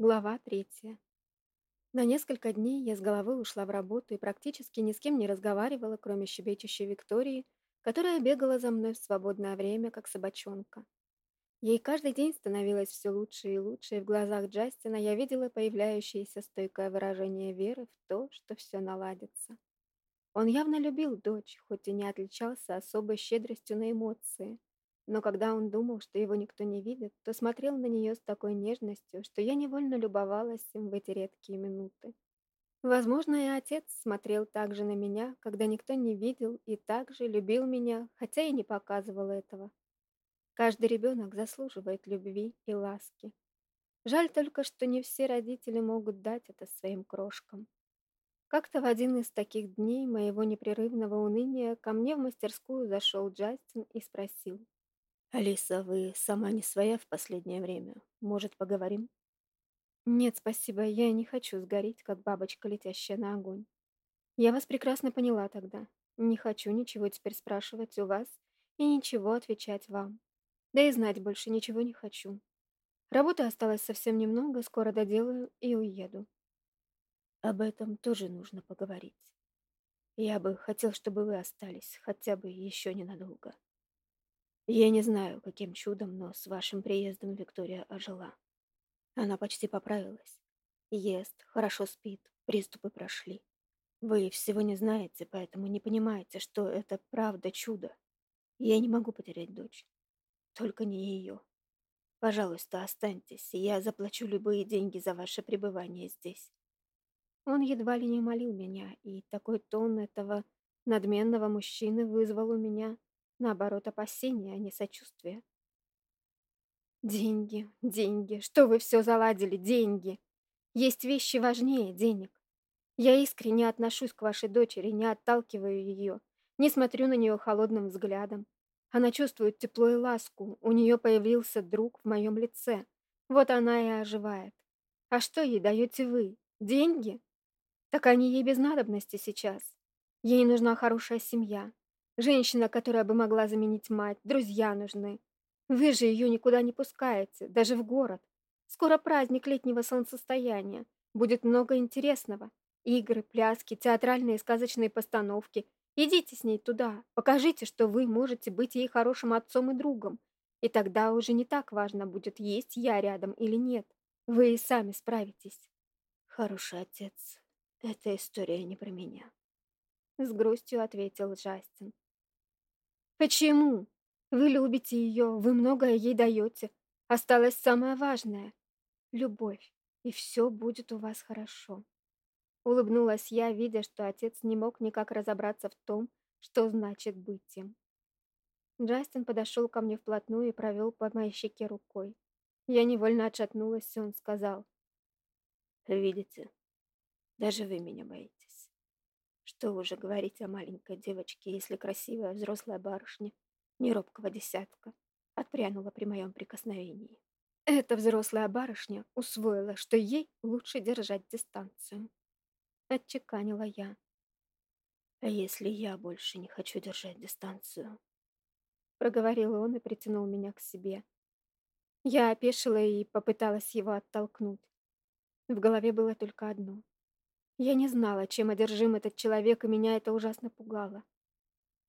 Глава третья. На несколько дней я с головой ушла в работу и практически ни с кем не разговаривала, кроме щебечущей Виктории, которая бегала за мной в свободное время, как собачонка. Ей каждый день становилось все лучше и лучше, и в глазах Джастина я видела появляющееся стойкое выражение веры в то, что все наладится. Он явно любил дочь, хоть и не отличался особой щедростью на эмоции. Но когда он думал, что его никто не видит, то смотрел на нее с такой нежностью, что я невольно любовалась им в эти редкие минуты. Возможно, и отец смотрел так же на меня, когда никто не видел, и также любил меня, хотя и не показывал этого. Каждый ребенок заслуживает любви и ласки. Жаль только, что не все родители могут дать это своим крошкам. Как-то в один из таких дней моего непрерывного уныния ко мне в мастерскую зашел Джастин и спросил. «Алиса, вы сама не своя в последнее время. Может, поговорим?» «Нет, спасибо, я не хочу сгореть, как бабочка, летящая на огонь. Я вас прекрасно поняла тогда. Не хочу ничего теперь спрашивать у вас и ничего отвечать вам. Да и знать больше ничего не хочу. Работы осталось совсем немного, скоро доделаю и уеду. Об этом тоже нужно поговорить. Я бы хотел, чтобы вы остались, хотя бы еще ненадолго. Я не знаю, каким чудом, но с вашим приездом Виктория ожила. Она почти поправилась. Ест, хорошо спит, приступы прошли. Вы всего не знаете, поэтому не понимаете, что это правда чудо. Я не могу потерять дочь. Только не ее. Пожалуйста, останьтесь, я заплачу любые деньги за ваше пребывание здесь. Он едва ли не молил меня, и такой тон этого надменного мужчины вызвал у меня Наоборот, опасения, а не сочувствие. Деньги, деньги, что вы все заладили, деньги. Есть вещи важнее денег. Я искренне отношусь к вашей дочери, не отталкиваю ее, не смотрю на нее холодным взглядом. Она чувствует тепло и ласку, у нее появился друг в моем лице. Вот она и оживает. А что ей даете вы? Деньги? Так они ей без надобности сейчас. Ей нужна хорошая семья, Женщина, которая бы могла заменить мать, друзья нужны. Вы же ее никуда не пускаете, даже в город. Скоро праздник летнего солнцестояния. Будет много интересного. Игры, пляски, театральные сказочные постановки. Идите с ней туда. Покажите, что вы можете быть ей хорошим отцом и другом. И тогда уже не так важно будет, есть я рядом или нет. Вы и сами справитесь. Хороший отец. Эта история не про меня. С грустью ответил Джастин. Почему? Вы любите ее, вы многое ей даете. Осталось самое важное — любовь, и все будет у вас хорошо. Улыбнулась я, видя, что отец не мог никак разобраться в том, что значит быть им. Джастин подошел ко мне вплотную и провел по моей щеке рукой. Я невольно отшатнулась, и он сказал. «Видите, даже вы меня боитесь». Что уже говорить о маленькой девочке, если красивая взрослая барышня, неробкого десятка, отпрянула при моем прикосновении. Эта взрослая барышня усвоила, что ей лучше держать дистанцию. Отчеканила я. А если я больше не хочу держать дистанцию? Проговорил он и притянул меня к себе. Я опешила и попыталась его оттолкнуть. В голове было только одно. Я не знала, чем одержим этот человек, и меня это ужасно пугало.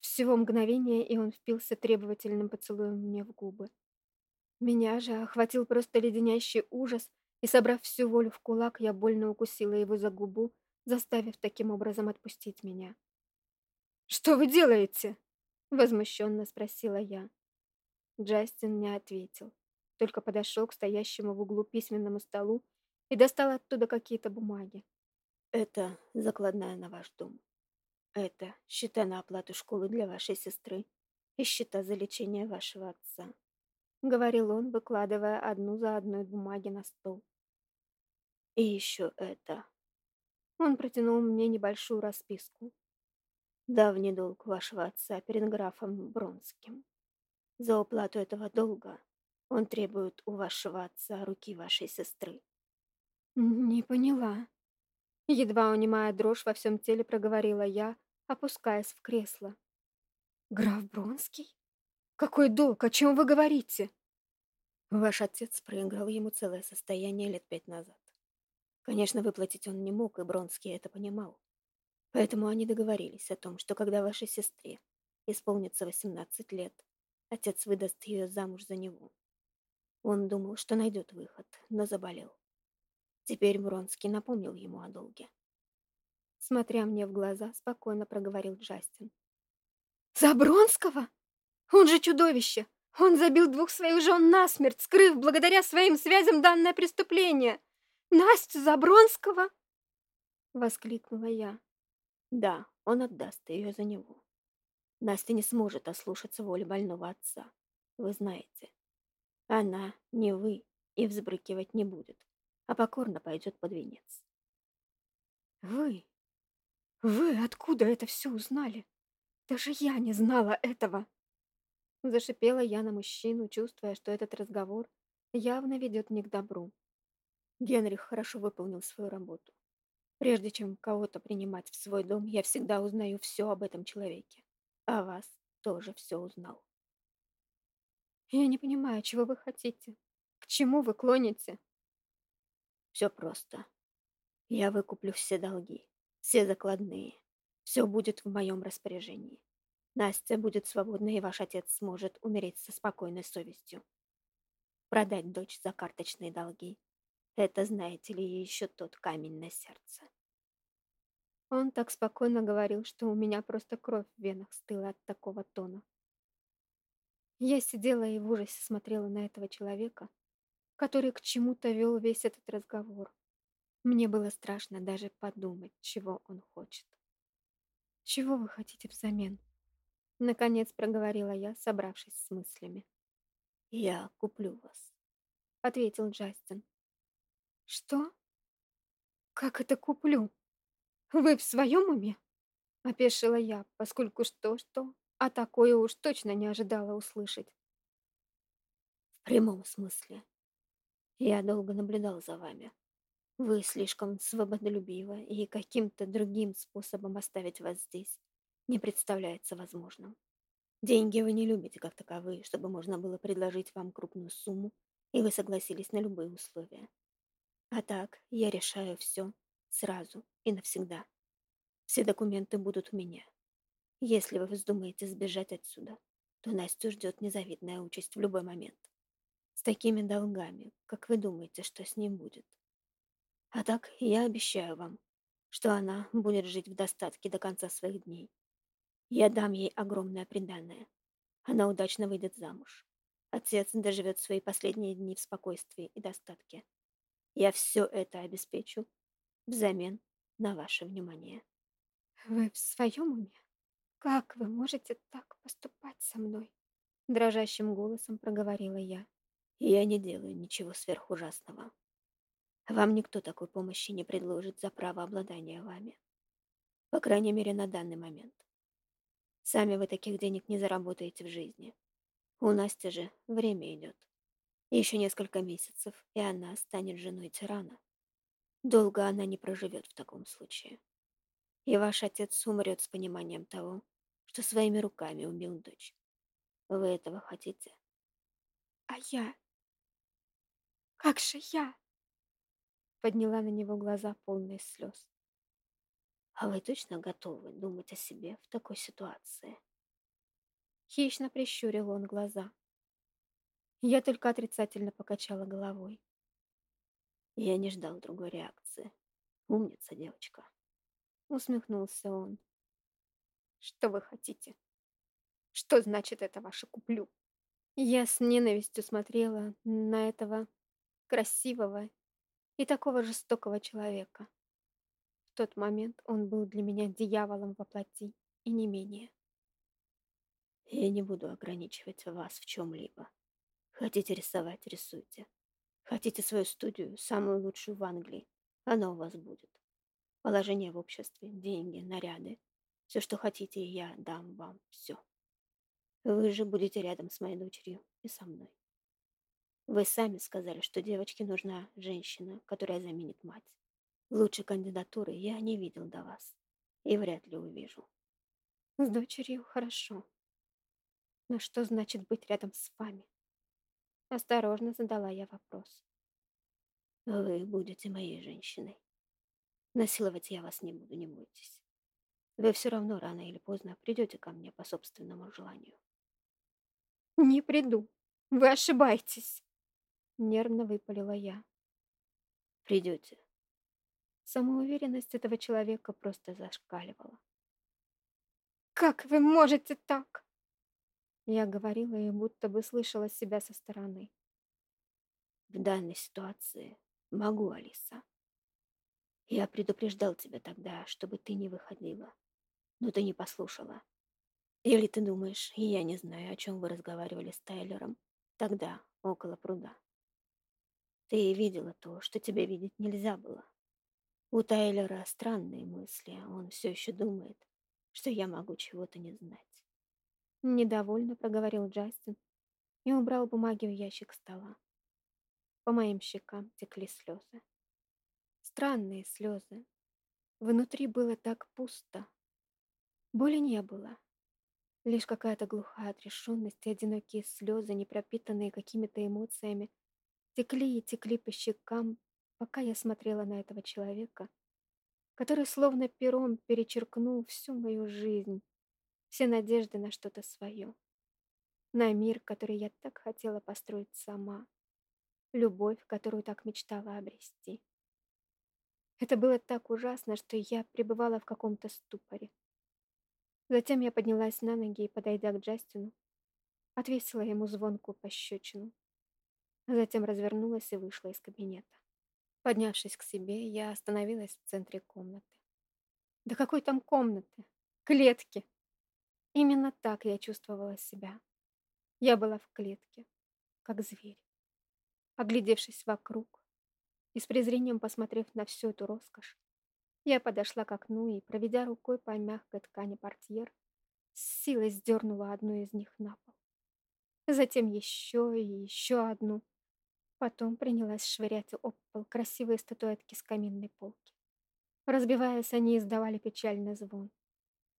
Всего мгновение, и он впился требовательным поцелуем мне в губы. Меня же охватил просто леденящий ужас, и, собрав всю волю в кулак, я больно укусила его за губу, заставив таким образом отпустить меня. «Что вы делаете?» — возмущенно спросила я. Джастин не ответил, только подошел к стоящему в углу письменному столу и достал оттуда какие-то бумаги. Это закладная на ваш дом. Это счета на оплату школы для вашей сестры и счета за лечение вашего отца. Говорил он, выкладывая одну за одной бумаги на стол. И еще это. Он протянул мне небольшую расписку. Давний долг вашего отца перед графом Бронским. За уплату этого долга он требует у вашего отца руки вашей сестры. Не поняла. Едва унимая дрожь во всем теле, проговорила я, опускаясь в кресло. «Граф Бронский? Какой долг? О чем вы говорите?» Ваш отец проиграл ему целое состояние лет пять назад. Конечно, выплатить он не мог, и Бронский это понимал. Поэтому они договорились о том, что когда вашей сестре исполнится 18 лет, отец выдаст ее замуж за него. Он думал, что найдет выход, но заболел. Теперь Бронский напомнил ему о долге. Смотря мне в глаза, спокойно проговорил Джастин. «За Бронского? Он же чудовище! Он забил двух своих жен насмерть, скрыв благодаря своим связям данное преступление! Настю Забронского!» Воскликнула я. Да, он отдаст ее за него. Настя не сможет ослушаться воли больного отца. Вы знаете. Она, не вы, и взбрыкивать не будет, а покорно пойдет под венец. Вы? Вы откуда это все узнали? Даже я не знала этого. Зашипела я на мужчину, чувствуя, что этот разговор явно ведет не к добру. Генрих хорошо выполнил свою работу. Прежде чем кого-то принимать в свой дом, я всегда узнаю все об этом человеке. А вас тоже все узнал. Я не понимаю, чего вы хотите. К чему вы клоните? Все просто. Я выкуплю все долги, все закладные. Все будет в моем распоряжении. Настя будет свободна, и ваш отец сможет умереть со спокойной совестью. Продать дочь за карточные долги это, знаете ли, еще тот камень на сердце. Он так спокойно говорил, что у меня просто кровь в венах стыла от такого тона. Я сидела и в ужасе смотрела на этого человека, который к чему-то вел весь этот разговор. Мне было страшно даже подумать, чего он хочет. «Чего вы хотите взамен?» Наконец проговорила я, собравшись с мыслями. «Я куплю вас», — ответил Джастин. «Что? Как это куплю? Вы в своем уме?» Опешила я, поскольку что-что, а такое уж точно не ожидала услышать. «В прямом смысле. Я долго наблюдал за вами. Вы слишком свободолюбивы, и каким-то другим способом оставить вас здесь не представляется возможным. Деньги вы не любите как таковые, чтобы можно было предложить вам крупную сумму, и вы согласились на любые условия. А так я решаю все сразу и навсегда. Все документы будут у меня. Если вы вздумаете сбежать отсюда, то Настю ждет незавидная участь в любой момент. С такими долгами, как вы думаете, что с ним будет? А так я обещаю вам, что она будет жить в достатке до конца своих дней. Я дам ей огромное приданное. Она удачно выйдет замуж. Отец доживет свои последние дни в спокойствии и достатке. Я все это обеспечу взамен на ваше внимание. Вы в своем уме? Как вы можете так поступать со мной? Дрожащим голосом проговорила я. Я не делаю ничего сверхужасного. Вам никто такой помощи не предложит за право обладания вами. По крайней мере, на данный момент. Сами вы таких денег не заработаете в жизни. У Насти же время идет. Еще несколько месяцев, и она станет женой тирана. Долго она не проживет в таком случае. И ваш отец умрет с пониманием того, что своими руками убил дочь. Вы этого хотите? А я? Как же я? Подняла на него глаза, полные слез. А вы точно готовы думать о себе в такой ситуации? Хищно прищурил он глаза. Я только отрицательно покачала головой. Я не ждал другой реакции. Умница, девочка. Усмехнулся он. Что вы хотите? Что значит это ваше куплю? Я с ненавистью смотрела на этого красивого и такого жестокого человека. В тот момент он был для меня дьяволом во плоти и не менее. Я не буду ограничивать вас в чем-либо. Хотите рисовать, рисуйте. Хотите свою студию, самую лучшую в Англии. Она у вас будет. Положение в обществе, деньги, наряды. Все, что хотите, я дам вам все. Вы же будете рядом с моей дочерью и со мной. Вы сами сказали, что девочке нужна женщина, которая заменит мать. Лучшей кандидатуры я не видел до вас и вряд ли увижу. С дочерью хорошо. Но что значит быть рядом с вами? Осторожно задала я вопрос. Вы будете моей женщиной. Насиловать я вас не буду, не бойтесь. Вы все равно рано или поздно придете ко мне по собственному желанию. Не приду. Вы ошибаетесь. Нервно выпалила я. Придете. Самоуверенность этого человека просто зашкаливала. «Как вы можете так?» Я говорила и будто бы слышала себя со стороны. В данной ситуации могу, Алиса. Я предупреждал тебя тогда, чтобы ты не выходила, но ты не послушала. Или ты думаешь, я не знаю, о чем вы разговаривали с Тайлером тогда, около пруда. Ты видела то, что тебе видеть нельзя было. У Тайлера странные мысли, он все еще думает, что я могу чего-то не знать. Недовольно проговорил Джастин и убрал бумаги в ящик стола. По моим щекам текли слезы. Странные слезы. Внутри было так пусто. Боли не было. Лишь какая-то глухая отрешенность и одинокие слезы, не пропитанные какими-то эмоциями, текли и текли по щекам, пока я смотрела на этого человека, который словно пером перечеркнул всю мою жизнь, все надежды на что-то свое, на мир, который я так хотела построить сама, любовь, которую так мечтала обрести. Это было так ужасно, что я пребывала в каком-то ступоре. Затем я поднялась на ноги и, подойдя к Джастину, отвесила ему звонкую пощечину. Затем развернулась и вышла из кабинета. Поднявшись к себе, я остановилась в центре комнаты. Да какой там комнаты? Клетки! Именно так я чувствовала себя. Я была в клетке, как зверь. Оглядевшись вокруг и с презрением посмотрев на всю эту роскошь, я подошла к окну и, проведя рукой по мягкой ткани портьер, с силой сдернула одну из них на пол. Затем еще и еще одну. Потом принялась швырять об пол красивые статуэтки с каминной полки. Разбиваясь, они издавали печальный звон.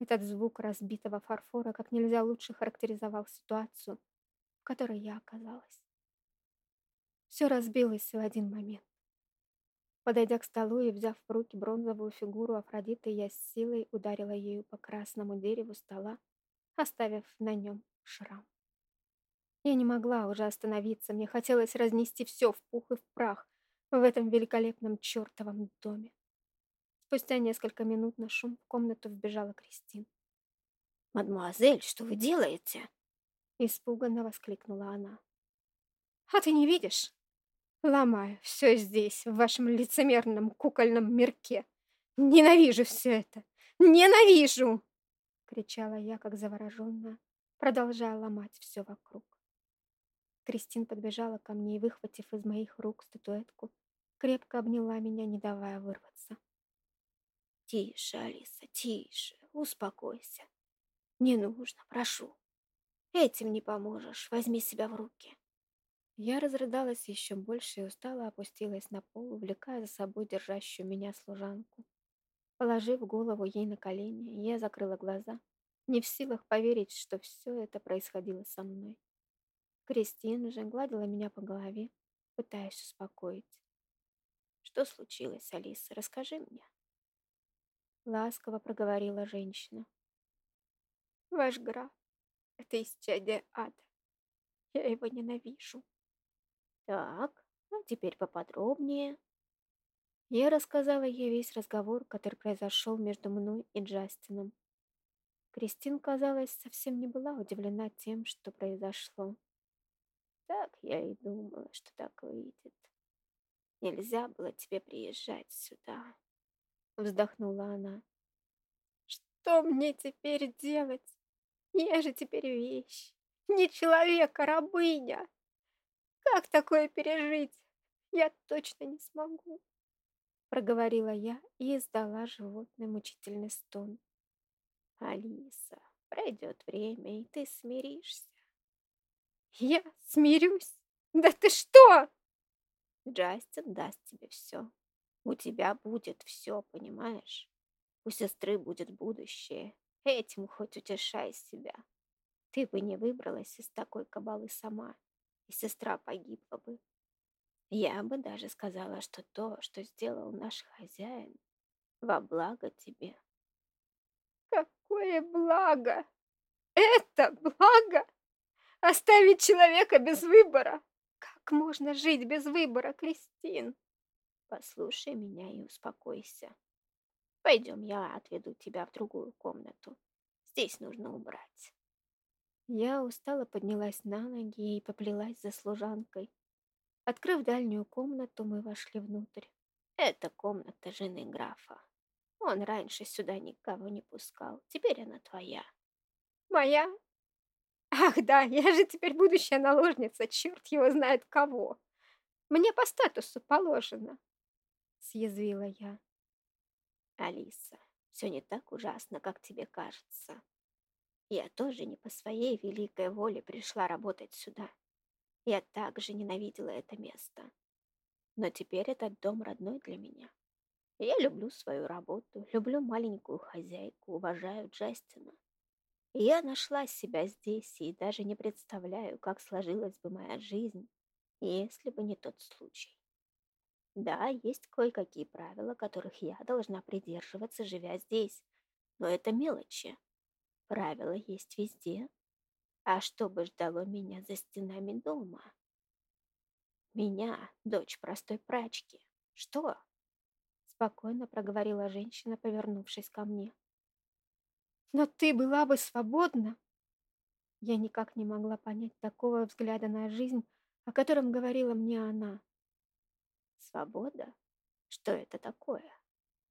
Этот звук разбитого фарфора как нельзя лучше характеризовал ситуацию, в которой я оказалась. Все разбилось в один момент. Подойдя к столу и взяв в руки бронзовую фигуру Афродиты, я с силой ударила ею по красному дереву стола, оставив на нем шрам. Я не могла уже остановиться, мне хотелось разнести все в пух и в прах в этом великолепном чертовом доме. Спустя несколько минут на шум в комнату вбежала Кристин. «Мадемуазель, что вы делаете?» Испуганно воскликнула она. «А ты не видишь? Ломаю все здесь, в вашем лицемерном кукольном мирке. Ненавижу все это! Ненавижу!» Кричала я, как завороженная, продолжая ломать все вокруг. Кристин подбежала ко мне и, выхватив из моих рук статуэтку, крепко обняла меня, не давая вырваться. Тише, Алиса, тише, успокойся. Не нужно, прошу. Этим не поможешь, возьми себя в руки. Я разрыдалась еще больше и устало опустилась на пол, увлекая за собой держащую меня служанку. Положив голову ей на колени, я закрыла глаза, не в силах поверить, что все это происходило со мной. Кристина же гладила меня по голове, пытаясь успокоить. «Что случилось, Алиса? Расскажи мне». Ласково проговорила женщина. Ваш граф — это исчадие ада. Я его ненавижу. Так, а теперь поподробнее. Я рассказала ей весь разговор, который произошел между мной и Джастином. Кристин, казалось, совсем не была удивлена тем, что произошло. Так я и думала, что так выйдет. Нельзя было тебе приезжать сюда. Вздохнула она. Что мне теперь делать? Я же теперь вещь. Не человек, а рабыня. Как такое пережить? Я точно не смогу. Проговорила я и издала животный мучительный стон. Алиса, пройдет время, и ты смиришься. Я смирюсь? Да ты что? Джастин даст тебе все. У тебя будет все, понимаешь? У сестры будет будущее. Этим хоть утешай себя. Ты бы не выбралась из такой кабалы сама. и сестра погибла бы. Я бы даже сказала, что то, что сделал наш хозяин, во благо тебе. Какое благо! Это благо! Оставить человека без выбора! Как можно жить без выбора, Кристин? Послушай меня и успокойся. Пойдем, я отведу тебя в другую комнату. Здесь нужно убрать. Я устало поднялась на ноги и поплелась за служанкой. Открыв дальнюю комнату, мы вошли внутрь. Это комната жены графа. Он раньше сюда никого не пускал. Теперь она твоя. Моя? Ах да, я же теперь будущая наложница, черт его знает кого. Мне по статусу положено. Съязвила я. Алиса, все не так ужасно, как тебе кажется. Я тоже не по своей великой воле пришла работать сюда. Я также ненавидела это место. Но теперь этот дом родной для меня. Я люблю свою работу, люблю маленькую хозяйку, уважаю Джастина. Я нашла себя здесь и даже не представляю, как сложилась бы моя жизнь, если бы не тот случай. Да, есть кое-какие правила, которых я должна придерживаться, живя здесь, но это мелочи. Правила есть везде. А что бы ждало меня за стенами дома? Меня, дочь простой прачки. Что? Спокойно проговорила женщина, повернувшись ко мне. Но ты была бы свободна. Я никак не могла понять такого взгляда на жизнь, о котором говорила мне она. Свобода? Что это такое?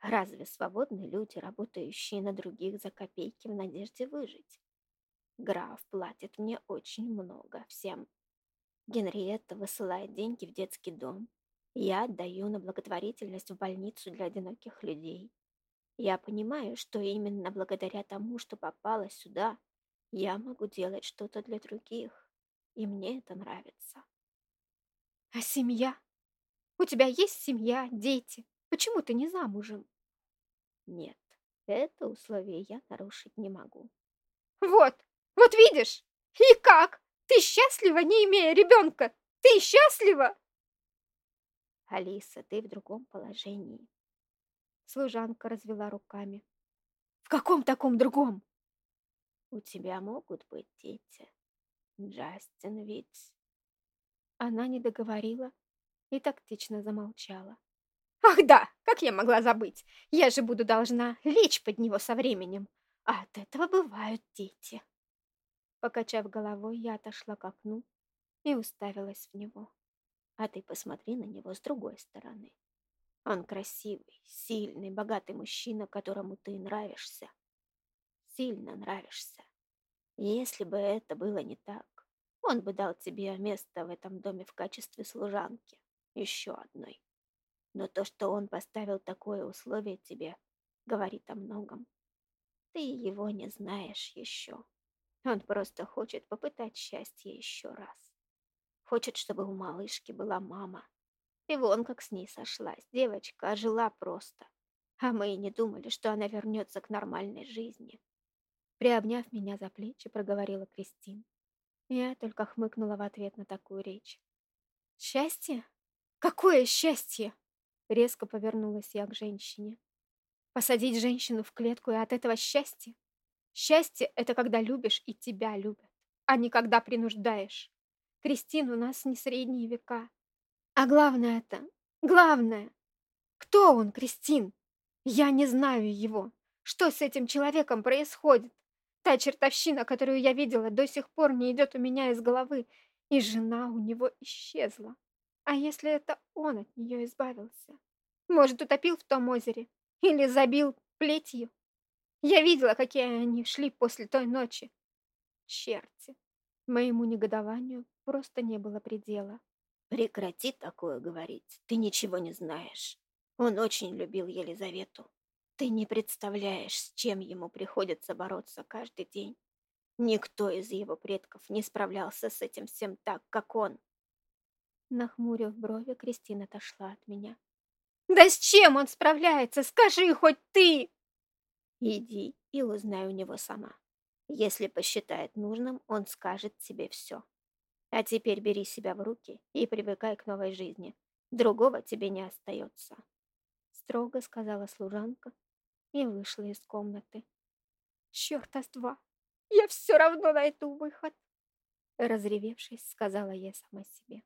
Разве свободны люди, работающие на других за копейки в надежде выжить? Граф платит мне очень много всем. Генриетта высылает деньги в детский дом, я отдаю на благотворительность в больницу для одиноких людей. Я понимаю, что именно благодаря тому, что попала сюда, я могу делать что-то для других, и мне это нравится. А семья? У тебя есть семья, дети? Почему ты не замужем? Нет, это условие я нарушить не могу. Вот, вот видишь? И как? Ты счастлива, не имея ребенка? Ты счастлива? Алиса, ты в другом положении. Служанка развела руками. В каком таком другом? У тебя могут быть дети. Джастин ведь... Она не договорила и тактично замолчала. Ах да, как я могла забыть? Я же буду должна лечь под него со временем. А от этого бывают дети. Покачав головой, я отошла к окну и уставилась в него. А ты посмотри на него с другой стороны. Он красивый, сильный, богатый мужчина, которому ты нравишься. Сильно нравишься. Если бы это было не так, он бы дал тебе место в этом доме в качестве служанки, еще одной. Но то, что он поставил такое условие тебе, говорит о многом. Ты его не знаешь еще. Он просто хочет попытать счастье еще раз. Хочет, чтобы у малышки была мама. И вон как с ней сошлась. Девочка жила просто. А мы и не думали, что она вернется к нормальной жизни. Приобняв меня за плечи, проговорила Кристин. Я только хмыкнула в ответ на такую речь. «Счастье? Какое счастье?» Резко повернулась я к женщине. «Посадить женщину в клетку и от этого счастье? Счастье — это когда любишь и тебя любят, а не когда принуждаешь. Кристин, у нас не средние века. А главное это, главное, кто он, Кристин? Я не знаю его. Что с этим человеком происходит? Та чертовщина, которую я видела, до сих пор не идет у меня из головы, и жена у него исчезла. А если это он от нее избавился? Может, утопил в том озере? Или забил плетью? Я видела, какие они шли после той ночи. Черти. Моему негодованию просто не было предела. Прекрати такое говорить. Ты ничего не знаешь. Он очень любил Елизавету. Ты не представляешь, с чем ему приходится бороться каждый день. Никто из его предков не справлялся с этим всем так, как он. Нахмурив брови, Кристина отошла от меня. «Да с чем он справляется? Скажи хоть ты!» «Иди и узнай у него сама. Если посчитает нужным, он скажет тебе все. А теперь бери себя в руки и привыкай к новой жизни. Другого тебе не остается. Строго сказала служанка и вышла из комнаты. Чёрта с два! Я все равно найду выход! Разревевшись, сказала я сама себе.